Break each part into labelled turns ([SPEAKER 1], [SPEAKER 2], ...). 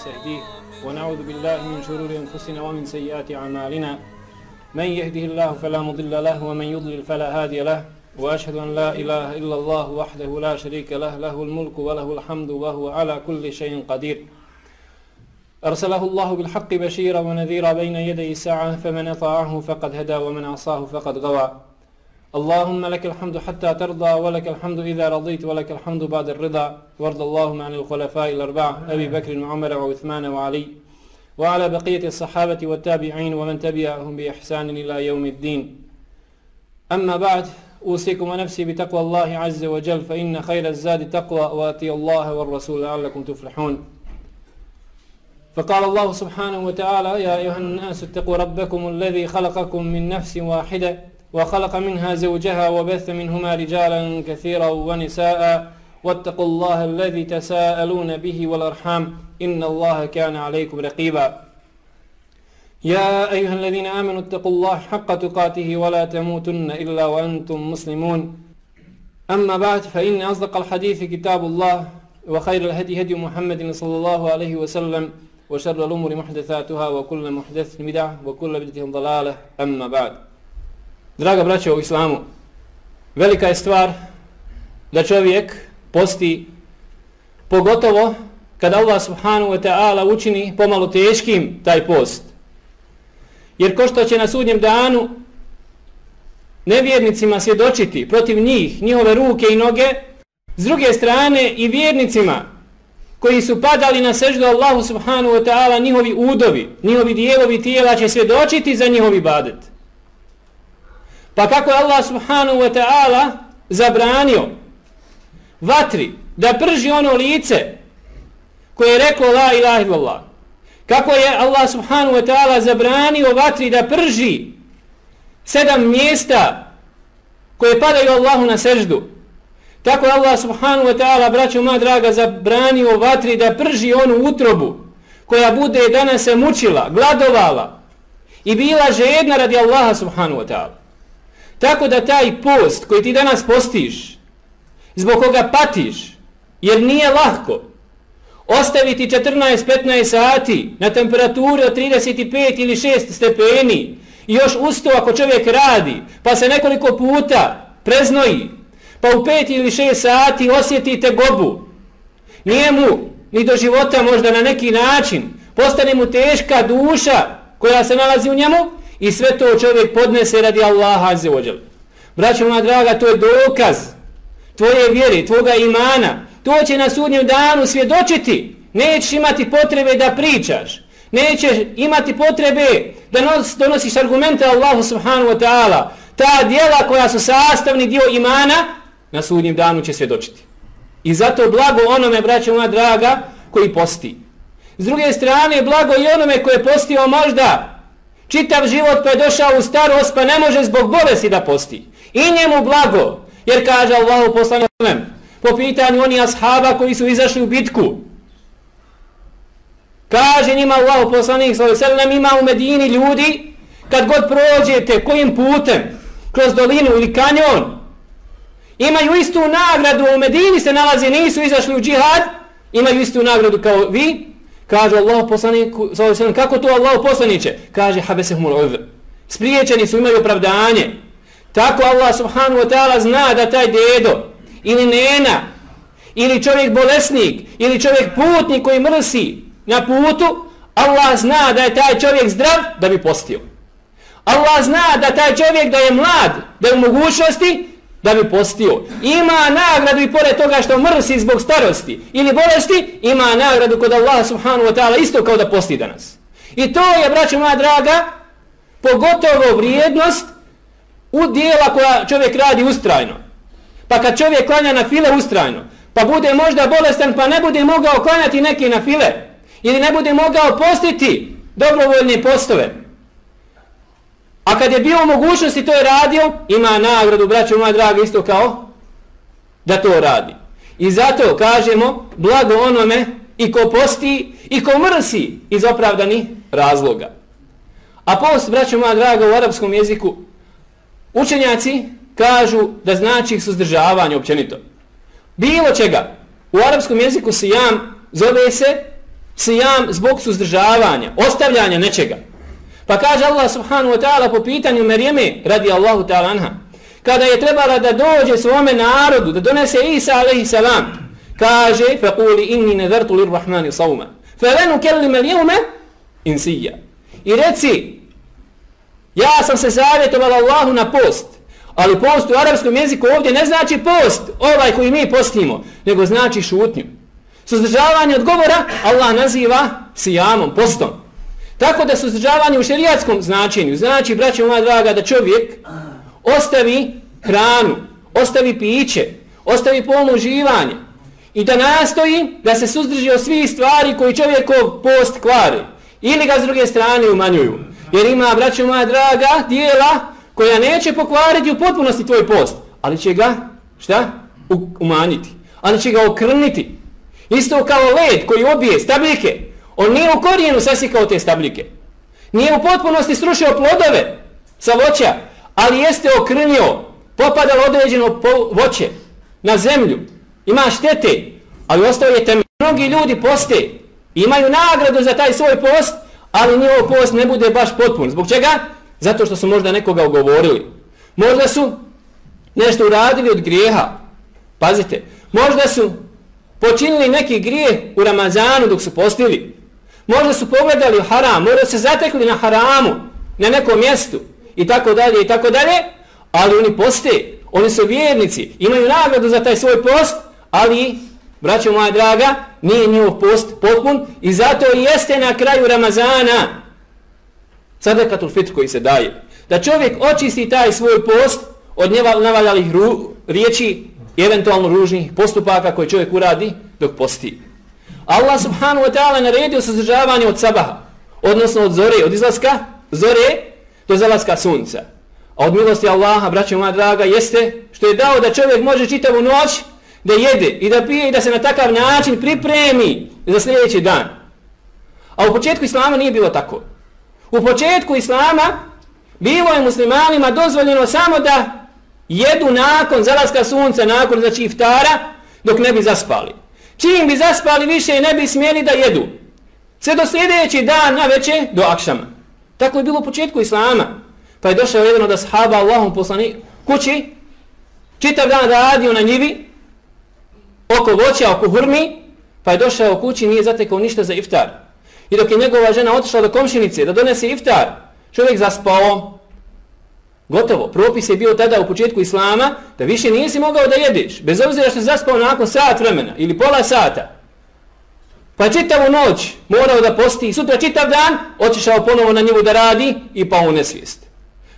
[SPEAKER 1] ونستهديه ونعوذ بالله من شرور أنفسنا ومن سيئات أعمالنا. من يهده الله فلا مضل له ومن يضلل فلا هادي له. وأشهد أن لا إله إلا الله وحده لا شريك له له الملك وله الحمد وهو على كل شيء قدير. أرسله الله بالحق بشيرا ونذيرا بين يدي الساعة فمن أطاعه فقد هدى ومن عصاه فقد غوى. اللهم لك الحمد حتى ترضى ولك الحمد إذا رضيت ولك الحمد بعد الرضا. وارض اللهم عن الخلفاء الأربعة أبي بكر وعمر وعثمان وعلي وعلى بقية الصحابة والتابعين ومن تبعهم بإحسان إلى يوم الدين. أما بعد أوصيكم ونفسي بتقوى الله عز وجل فإن خير الزاد تقوى وأتي الله والرسول لعلكم تفلحون. فقال الله سبحانه وتعالى يا أيها الناس اتقوا ربكم الذي خلقكم من نفس واحدة وخلق منها زوجها وبث منهما رجالا كثيرا ونساء واتقوا الله الذي تساءلون به والأرحام إن الله كان عليكم رقيبا. يا أيها الذين آمنوا اتقوا الله حق تقاته ولا تموتن إلا وأنتم مسلمون. أما بعد فإن أصدق الحديث كتاب الله وخير الهدي هدي محمد صلى الله عليه وسلم وشر الأمور محدثاتها وكل محدث بدعة وكل بدعة ضلالة. أما بعد Draga braća u islamu, velika je stvar da čovjek posti, pogotovo kada Allah subhanahu wa ta'ala učini pomalo teškim taj post. Jer ko što će na sudnjem danu nevjernicima svjedočiti protiv njih, njihove ruke i noge, s druge strane i vjernicima koji su padali na seždu Allahu subhanahu wa ta'ala, njihovi udovi, njihovi dijelovi tijela će svjedočiti za njihovi badet. Pa kako je Allah subhanahu wa ta'ala zabranio vatri da prži ono lice koje je reklo la ilaha illallah. Kako je Allah subhanahu wa ta'ala zabranio vatri da prži sedam mjesta koje padaju Allahu na seždu. Tako je Allah subhanahu wa ta'ala, braćo moja draga, zabranio vatri da prži onu utrobu koja bude danas se mučila, gladovala i bila žedna radi Allaha subhanahu wa ta'ala. Tako da taj post koji ti danas postiš, zbog koga patiš, jer nije lahko, ostaviti 14-15 sati na temperaturi od 35 ili 6 stepeni i još usto ako čovjek radi, pa se nekoliko puta preznoji, pa u 5 ili 6 sati osjetite gobu, nije mu ni do života možda na neki način, postane mu teška duša koja se nalazi u njemu, I sve to čovjek podnese radi Allaha azze ođel. Braćo moja draga, to je dokaz tvoje vjere, tvoga imana. To će na sudnjem danu svjedočiti. Nećeš imati potrebe da pričaš. Nećeš imati potrebe da nos, donosiš argumente Allahu subhanahu wa ta'ala. Ta dijela koja su sastavni dio imana, na sudnjem danu će svjedočiti. I zato blago onome, braćo moja draga, koji posti. S druge strane, blago i onome koje je postio možda čitav život pa je došao u starost pa ne može zbog bolesti da posti. I njemu blago, jer kaže Allahu poslanom po pitanju oni ashaba koji su izašli u bitku. Kaže njima Allahu poslanik sallam ima u Medini ljudi kad god prođete kojim putem kroz dolinu ili kanjon imaju istu nagradu u Medini se nalazi nisu izašli u džihad imaju istu nagradu kao vi Kaže Allah poslaniku, kako to Allah poslaniće? Kaže, habesehumul udhr. Spriječeni su, imaju opravdanje. Tako Allah subhanahu wa ta'ala zna da taj dedo ili nena ili čovjek bolesnik ili čovjek putnik koji mrsi na putu, Allah zna da je taj čovjek zdrav da bi postio. Allah zna da taj čovjek da je mlad, da je u mogućnosti da bi postio. Ima nagradu i pored toga što mrsi zbog starosti ili bolesti, ima nagradu kod Allah subhanahu wa ta'ala isto kao da posti danas. I to je, braćo moja draga, pogotovo vrijednost u dijela koja čovjek radi ustrajno. Pa kad čovjek klanja na file ustrajno, pa bude možda bolestan pa ne bude mogao klanjati neke na file, ili ne bude mogao postiti dobrovoljne postove, A kad je bio u mogućnosti to je radio, ima nagradu, braćo moja draga, isto kao da to radi. I zato kažemo, blago onome i ko posti i ko mrsi iz opravdani razloga. A post, braćo moja draga, u arapskom jeziku, učenjaci kažu da znači suzdržavanje općenito. Bilo čega. U arapskom jeziku se jam zove se sijam zbog suzdržavanja, ostavljanja nečega. Pa kaže Allah subhanahu wa ta'ala po pitanju Merijeme radi Allahu ta'ala anha. Kada je trebala da dođe svome narodu, da donese Isa alaihi salam, kaže فَقُولِ إِنِّي نَذَرْتُ لِرْرَحْمَانِ صَوْمَ فَلَنُ كَلِّمَ الْيَوْمَ إِنْسِيَّ I reci, ja sam se savjetovala Allahu na post, ali post u arapskom jeziku ovdje ne znači post, ovaj koji mi postimo, nego znači šutnju. Suzdržavanje od govora Allah naziva sijamom, postom. Tako da suzdržavanje u šerijatskom značenju znači, braćo moja draga, da čovjek ostavi hranu, ostavi piće, ostavi polno uživanje i da nastoji da se suzdrži od svih stvari koji čovjekov post kvari ili ga s druge strane umanjuju. Jer ima, braćo moja draga, dijela koja neće pokvariti u potpunosti tvoj post, ali će ga, šta? umanjiti. Ali će ga okrniti. Isto kao led koji obije stabljike. On nije u korijenu sasikao te stabljike. Nije u potpunosti srušio plodove sa voća, ali jeste okrnio, popadalo određeno voće na zemlju. Ima štete, ali ostao je temelj. Mnogi ljudi poste, imaju nagradu za taj svoj post, ali njihov post ne bude baš potpun. Zbog čega? Zato što su možda nekoga ugovorili. Možda su nešto uradili od grijeha. Pazite, možda su počinili neki grije u Ramazanu dok su postili. Možda su pogledali u haram, možda se zatekli na haramu, na nekom mjestu i tako dalje i tako dalje, ali oni poste, oni su vjernici, imaju nagradu za taj svoj post, ali, braćo moja draga, nije njihov post potpun i zato i jeste na kraju Ramazana sadakatul fitr koji se daje. Da čovjek očisti taj svoj post od navaljalih riječi i eventualno ružnih postupaka koje čovjek uradi dok posti. Allah subhanahu wa ta'ala naredio suzdržavanje od sabaha, odnosno od zore, od izlaska zore do zalaska sunca. A od milosti Allaha, braćo moja draga, jeste što je dao da čovjek može čitavu noć da jede i da pije i da se na takav način pripremi za sljedeći dan. A u početku Islama nije bilo tako. U početku Islama bilo je muslimanima dozvoljeno samo da jedu nakon zalaska sunca, nakon znači iftara, dok ne bi zaspali. Čim bi zaspali više ne bi smjeli da jedu. Sve do sljedeći dan na veće do akšama. Tako je bilo u početku Islama. Pa je došao jedan od ashaba Allahom poslani kući, čitav dan radio na njivi, oko voća, oko hurmi, pa je došao kući nije zatekao ništa za iftar. I dok je njegova žena otišla do komšinice da donese iftar, čovjek zaspao, gotovo. Propis je bio tada u početku Islama da više nisi mogao da jedeš, bez obzira što je zaspao nakon sat vremena ili pola sata. Pa čitavu noć morao da posti i sutra čitav dan otišao ponovo na njivu da radi i pa u nesvijest.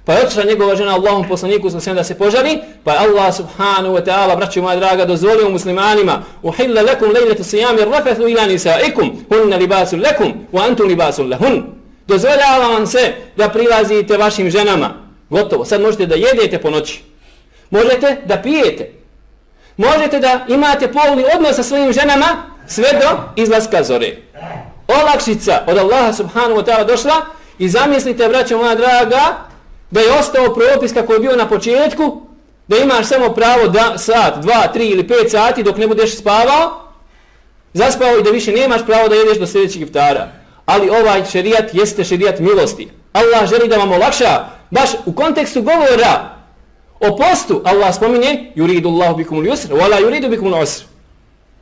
[SPEAKER 1] Pa je otišla njegova žena Allahom poslaniku sa da se požali, pa Allah subhanahu wa ta'ala, braći moja draga, dozvolio muslimanima, uhilla lekum lejletu sijami rafethu ila nisaikum, hunna libasun lekum, wa antum libasun lahun. Dozvoljava vam se da prilazite vašim ženama. Gotovo, sad možete da jedete po noći. Možete da pijete. Možete da imate polni odnos sa svojim ženama sve do izlaska zore. Olakšica od Allaha subhanahu wa ta'ala došla i zamislite, braćo moja draga, da je ostao propis kako je bio na početku, da imaš samo pravo da sat, dva, tri ili pet sati dok ne budeš spavao, zaspao i da više nemaš pravo da jedeš do sljedećeg iftara. Ali ovaj šerijat jeste šerijat milosti. Allah želi da vam olakša, baš u kontekstu govora o postu, Allah spominje, yuridu Allahu bikum al-yusr, wala yuridu bikum al-usr.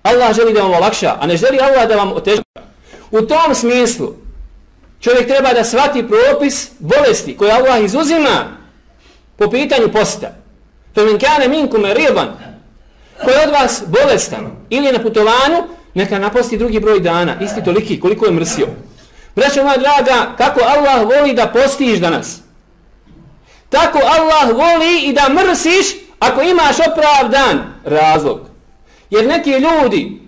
[SPEAKER 1] Allah želi da vam olakša, a ne želi Allah da vam oteža. U tom smislu, čovjek treba da svati propis bolesti koje Allah izuzima po pitanju posta. To min kane minkum riban koji od vas bolestan ili na putovanju, neka naposti drugi broj dana, isti toliki koliko je mrsio. Braćo moja draga, kako Allah voli da postiš danas? Tako Allah voli i da mrsiš ako imaš opravdan razlog. Jer neki ljudi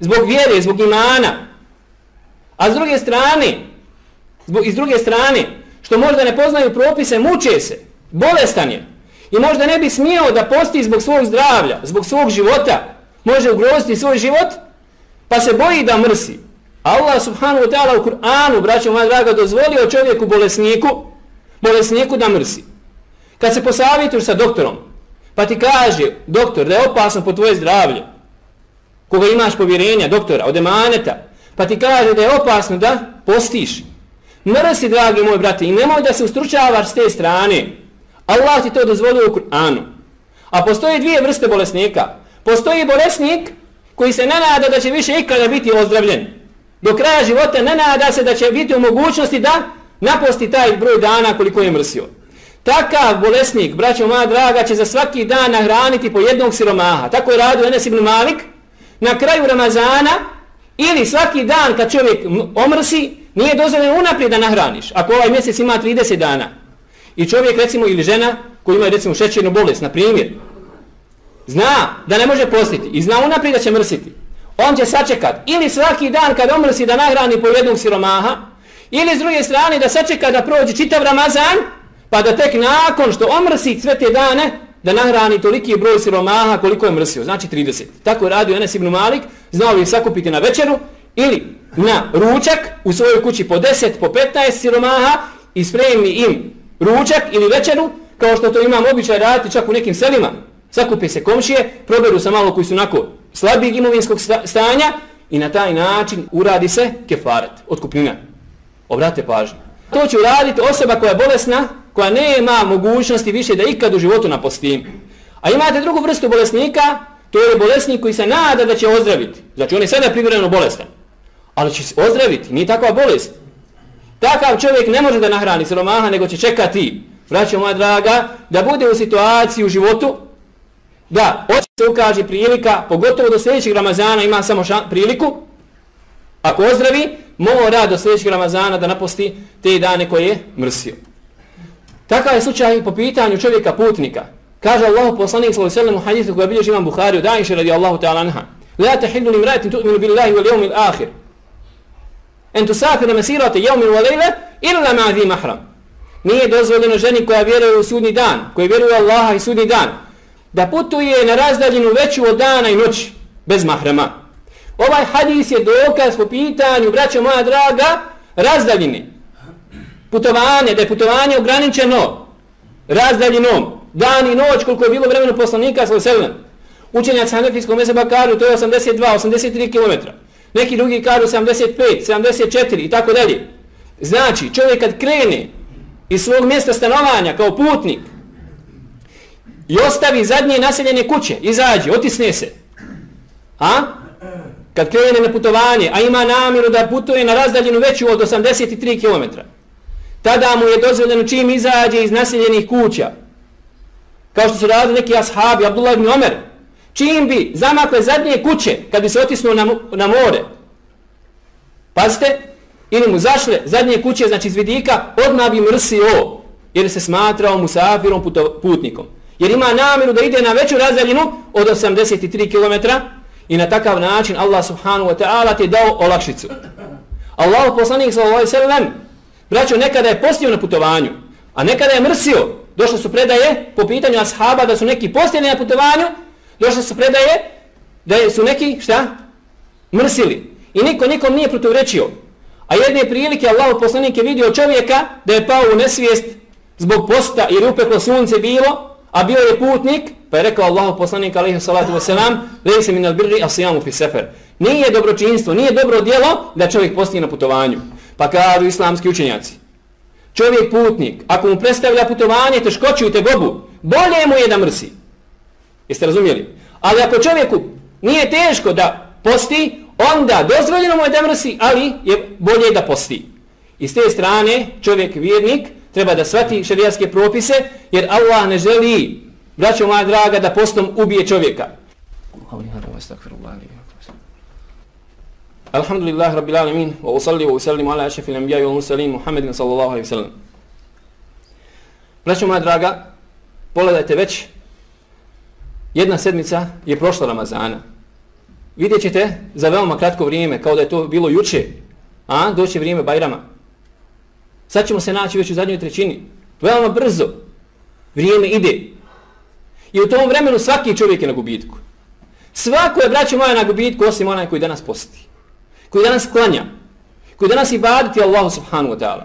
[SPEAKER 1] zbog vjere, zbog imana, a s druge strane Zbog, iz druge strane, što možda ne poznaju propise, muče se, bolestan je. I možda ne bi smio da posti zbog svog zdravlja, zbog svog života, može ugroziti svoj život, pa se boji da mrsi. Allah subhanahu wa ta'ala u Kur'anu, braćo moja draga, dozvolio čovjeku bolesniku, bolesniku da mrsi. Kad se posavituš sa doktorom, pa ti kaže, doktor, da je opasno po tvoje zdravlje, koga imaš povjerenja, doktora, od emaneta, pa ti kaže da je opasno da postiš. Mrsi, dragi moj brate, i nemoj da se ustručavaš s te strane. Allah ti to dozvolio u Kur'anu. A postoje dvije vrste bolesnika. Postoji bolesnik koji se ne nada da će više ikada biti ozdravljen. Do kraja života ne nada se da će biti u mogućnosti da naposti taj broj dana koliko je mrsio. Takav bolesnik, braćo moja draga, će za svaki dan nahraniti po jednog siromaha. Tako je radio Enes ibn Malik. Na kraju Ramazana ili svaki dan kad čovjek omrsi, nije dozvoljeno unaprijed da nahraniš. Ako ovaj mjesec ima 30 dana. I čovjek, recimo, ili žena koji ima, recimo, šećernu bolest, na primjer, zna da ne može postiti i zna unaprijed da će mrsiti. On će sačekat ili svaki dan kad omrsi da nahrani po jednog siromaha, ili s druge strane da sačeka da prođe čitav Ramazan, pa da tek nakon što omrsi sve te dane, da nahrani toliki broj siromaha koliko je mrsio, znači 30. Tako je radio Enes ibn Malik, znao je sakupiti na večeru ili na ručak u svojoj kući po 10, po 15 siromaha i spremi im ručak ili večeru, kao što to imam običaj raditi čak u nekim selima. Sakupi se komšije, proberu sa malo koji su nako slabijeg imovinskog stanja i na taj način uradi se kefaret, otkupnina. Obratite pažnju. To će uraditi osoba koja je bolesna, koja nema mogućnosti više da ikad u životu napostim. A imate drugu vrstu bolesnika, to je bolesnik koji se nada da će ozdraviti. Znači on je sada privremeno bolestan. Ali će se ozdraviti, nije takva bolest. Takav čovjek ne može da nahrani siromaha, nego će čekati, braćo moja draga, da bude u situaciji u životu, da hoće se ukaže prilika, pogotovo do sljedećeg Ramazana ima samo šan, priliku, ako ozdravi, mora do sljedećeg Ramazana da naposti te dane koje je mrsio. Takav je slučaj po pitanju čovjeka putnika. Kaže Allah poslanik sallallahu alejhi ve sellem u hadisu koji bilježi Imam Buhari od Aisha radijallahu ta'ala anha: "La tahillu limra'atin tu'minu billahi wal yawmil akhir an tusafira masirata yawmin wa layla illa ma'a dhi mahram." Nije dozvoljeno ženi koja vjeruje u sudnji dan, koja vjeruje u Allaha i sudnji dan, da putuje na razdaljinu veću od dana i noći bez mahrama. Ovaj hadis je dokaz po pitanju, braćo moja draga, razdaljine. Putovanje, da je putovanje ograničeno razdaljinom, dan i noć, koliko je bilo vremena poslanika, sa selem. Učenjac Hanefijskog meseba kažu, to je 82, 83 km. Neki drugi kažu 75, 74 i tako dalje. Znači, čovjek kad krene iz svog mjesta stanovanja kao putnik i ostavi zadnje naseljene kuće, izađe, otisne se. A? Kad krene na putovanje, a ima namjeru da putuje na razdaljinu veću od 83 km. Tada mu je dozvoljeno čim izađe iz naseljenih kuća. Kao što su radili neki ashabi, Abdullah ibn Omer. Čim bi zamakle zadnje kuće, kad bi se otisnuo na, na more. Pazite, ili mu zašle zadnje kuće, znači iz vidika, odmah bi mrsio, jer se smatrao musafirom putnikom. Jer ima namjeru da ide na veću razdaljinu od 83 km i na takav način Allah subhanahu wa ta'ala ti dao olakšicu. Allah poslanik sallallahu alaihi sallam Braćo, nekada je postio na putovanju, a nekada je mrsio. Došle su predaje po pitanju ashaba da su neki postili na putovanju, došle su predaje da su neki, šta? Mrsili. I niko nikom nije protivrečio. A jedne prilike Allah poslanik je vidio čovjeka da je pao u nesvijest zbog posta jer upeklo sunce bilo, a bio je putnik, pa je rekao Allahu poslanik alejhi salatu vesselam, lej se min al birri asijamu fi safar." Nije dobročinstvo, nije dobro djelo da čovjek posti na putovanju. Pa kažu islamski učenjaci. Čovjek putnik, ako mu predstavlja putovanje teškoću i tegobu, bolje mu je da mrsi. Jeste razumjeli? Ali ako čovjeku nije teško da posti, onda dozvoljeno mu je da mrsi, ali je bolje da posti. I s te strane čovjek vjernik treba da svati šarijatske propise, jer Allah ne želi, braćo moja draga, da postom ubije čovjeka. Alhamdulillah. Rabbil alamin wa usalli wa usallim ala ašafil anbiya'i wa mursalin Muhammedin sallallahu alaihi wasallam. Braćo moja draga, pogledajte već jedna sedmica je prošla Ramazana. Vidjet ćete za veoma kratko vrijeme, kao da je to bilo juče, a doće vrijeme Bajrama. Sad ćemo se naći već u zadnjoj trećini. Veoma brzo. Vrijeme ide. I u tom vremenu svaki čovjek je na gubitku. Svako je, braće moja, na gubitku, osim onaj koji danas posti koji danas klanja, koji danas ibaditi Allahu subhanahu wa ta'ala.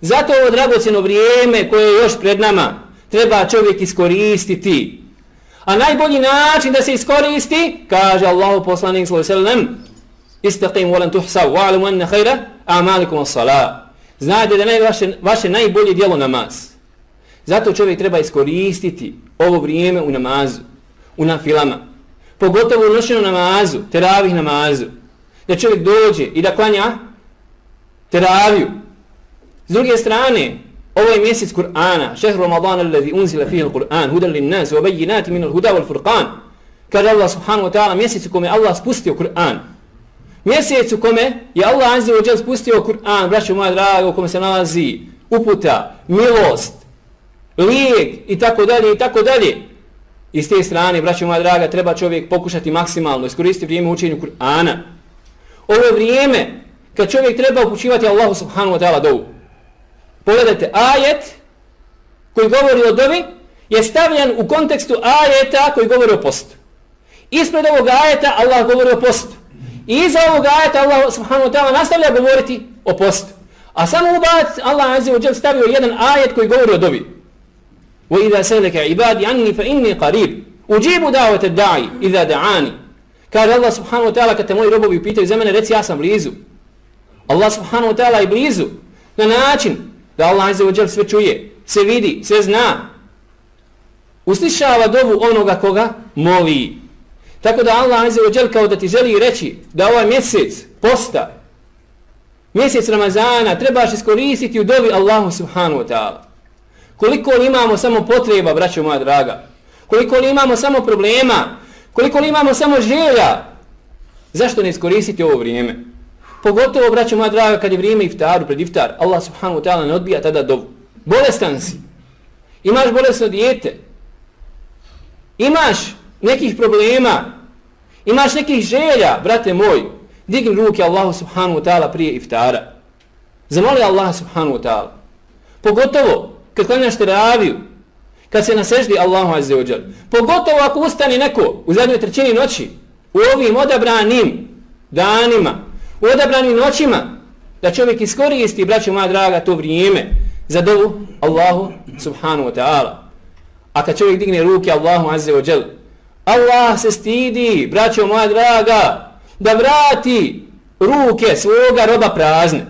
[SPEAKER 1] Zato ovo dragoceno vrijeme koje je još pred nama treba čovjek iskoristiti. A najbolji način da se iskoristi, kaže Allahu poslanik sallallahu alejhi ve sellem, istaqim wa lan tuhsaw wa alam anna khayra a'malikum as-salat. Znajte da je vaše, vaše najbolje djelo namaz. Zato čovjek treba iskoristiti ovo vrijeme u namazu, u nafilama. Pogotovo u noćnom namazu, teravih namazu. Da čovjek dođe i da klanja teraviju. S druge strane, ovo je mjesec Kur'ana, šehr Ramadan alladhi unzila fihi al-Qur'an, hudan lin nas wa bayyinatin min al-huda wal furqan. Kaže Allah subhanahu wa ta'ala, mjesec u kome Allah spustio Kur'an. Mjesec u kome je Allah Azze wa jalla spustio Kur'an, braćo moja draga, u kome se nalazi uputa, milost, lijek i tako dalje i tako dalje. I s te strane, braćo moja draga, treba čovjek pokušati maksimalno iskoristiti vrijeme učenju Kur'ana. Ovo je vrijeme kad čovjek treba upućivati Allahu subhanahu wa ta'ala dovu. Pogledajte, ajet koji govori o dovi je stavljen u kontekstu ajeta koji govori o postu. Ispred ovog ajeta Allah govori o postu. I iza ovog ajeta Allah subhanahu wa ta'ala nastavlja govoriti o postu. A samo u bad Allah azze wa stavio jedan ajet koji govori o dovi. وَإِذَا سَلَكَ عِبَادِ عَنِّي فَإِنِّي قَرِيبٌ Uđibu دَعْوَةَ الدَّعِي إِذَا دَعَانِ Kaže Allah subhanahu wa ta'ala kad te moji robovi pitaju za mene, reci ja sam blizu. Allah subhanahu wa ta'ala je blizu na način da Allah azze wa jel sve čuje, sve vidi, sve zna. Uslišava dovu onoga koga moli. Tako da Allah azze wa kao da ti želi reći da ovaj mjesec posta, mjesec Ramazana trebaš iskoristiti u dovi Allahu subhanahu wa ta'ala. Koliko li imamo samo potreba, braćo moja draga? Koliko li imamo samo problema? Koliko li imamo samo želja? Zašto ne iskoristiti ovo vrijeme? Pogotovo, braćo moja draga, kad je vrijeme iftaru, pred iftar, Allah subhanahu wa ta'ala ne odbija tada dovu. Bolestan si. Imaš bolesno dijete. Imaš nekih problema. Imaš nekih želja, brate moj. Digni ruke Allahu subhanu wa ta'ala prije iftara. Zamoli Allah subhanu wa ta'ala. Pogotovo, kad klanjaš teraviju, kad se naseždi Allahu azze ođer. Pogotovo ako ustani neko u zadnjoj trećini noći, u ovim odabranim danima, u odabranim noćima, da čovjek iskoristi, braćo moja draga, to vrijeme za dovu Allahu subhanu wa ta'ala. A kad čovjek digne ruke Allahu azze wa Allah se stidi, braćo moja draga, da vrati ruke svoga roba prazne.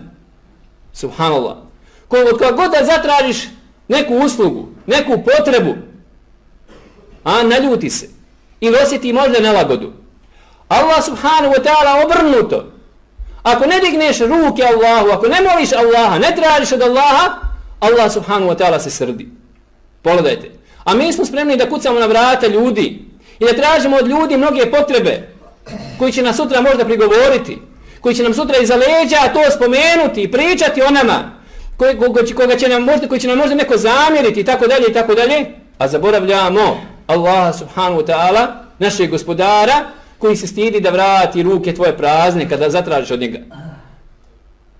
[SPEAKER 1] Subhanallah. Kogod god da zatražiš neku uslugu, neku potrebu, a naljuti se i osjeti možda nelagodu. Allah subhanahu wa ta'ala obrnuto. Ako ne digneš ruke Allahu, ako ne moliš Allaha, ne tražiš od Allaha, Allah subhanahu wa ta'ala se srdi. Pogledajte. A mi smo spremni da kucamo na vrata ljudi i da tražimo od ljudi mnoge potrebe koji će nas sutra možda prigovoriti, koji će nam sutra iza leđa to spomenuti i pričati o nama, koji, koga, koga će nam možda, koji će nam možda neko zamjeriti i tako dalje i tako dalje, a zaboravljamo Allaha subhanahu wa ta'ala, našeg gospodara, koji se stidi da vrati ruke tvoje prazne kada zatražiš od njega.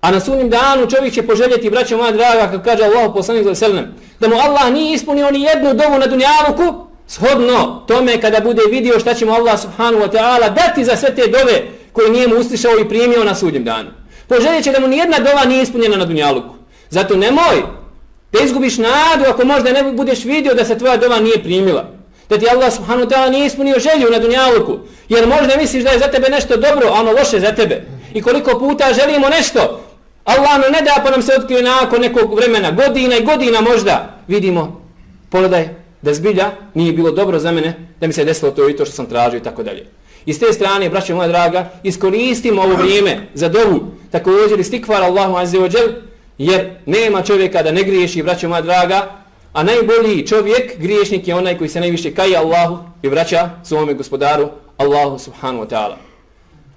[SPEAKER 1] A na sunnim danu čovjek će poželjeti, braćo moja draga, kako kaže Allah poslanik za selnem, da mu Allah nije ispunio ni jednu dovu na dunjavuku, shodno tome kada bude vidio šta će mu Allah subhanahu wa ta'ala dati za sve te dove koje nije mu uslišao i primio na sudnjem danu. Poželjet će da mu ni jedna dova nije ispunjena na dunjaluku. Zato nemoj da izgubiš nadu ako možda ne budeš vidio da se tvoja dova nije primila. Da ti Allah subhanahu wa ta'ala nije ispunio želju na dunjaluku. Jer možda misliš da je za tebe nešto dobro, a ono loše za tebe. I koliko puta želimo nešto, Allah nam ne da pa nam se otkrije nakon nekog vremena, godina i godina možda. Vidimo, pogledaj, da zbilja nije bilo dobro za mene, da mi se desilo to i to što sam tražio i tako dalje. I s te strane, braće moja draga, iskoristimo ovo vrijeme za dovu, također istikvar Allahu azzeođel, wa Jer nema čovjeka da ne griješi, braćo moja draga, a najbolji čovjek, griješnik je onaj koji se najviše kaje Allahu i vraća svome gospodaru Allahu subhanahu wa ta'ala.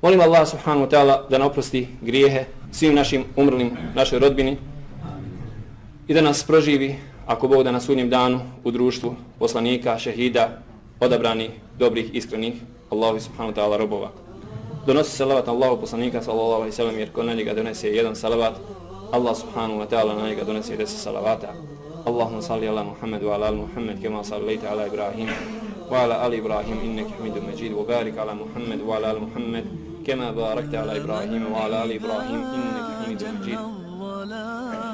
[SPEAKER 1] Molim Allah subhanahu wa ta'ala da oprosti grijehe svim našim umrlim, našoj rodbini i da nas proživi, ako Bog da na sudnjem danu u društvu poslanika, šehida, odabrani, dobrih, iskrenih, Allahu subhanahu wa ta'ala robova. Donosi salavat Allahu poslanika sallallahu alaihi sallam jer ko na njega donese jedan salavat, Allah subhanahu wa ta'ala na njega donese deset salavata. Allahumma salli ala Muhammad wa ala al Muhammad kema sallaita ala Ibrahim wa ala ali Ibrahim innaka Hamidum Majid wa barik ala Muhammad wa ala al Muhammad kema barakta ala Ibrahim wa ala ali Ibrahim innaka Hamidum Majid.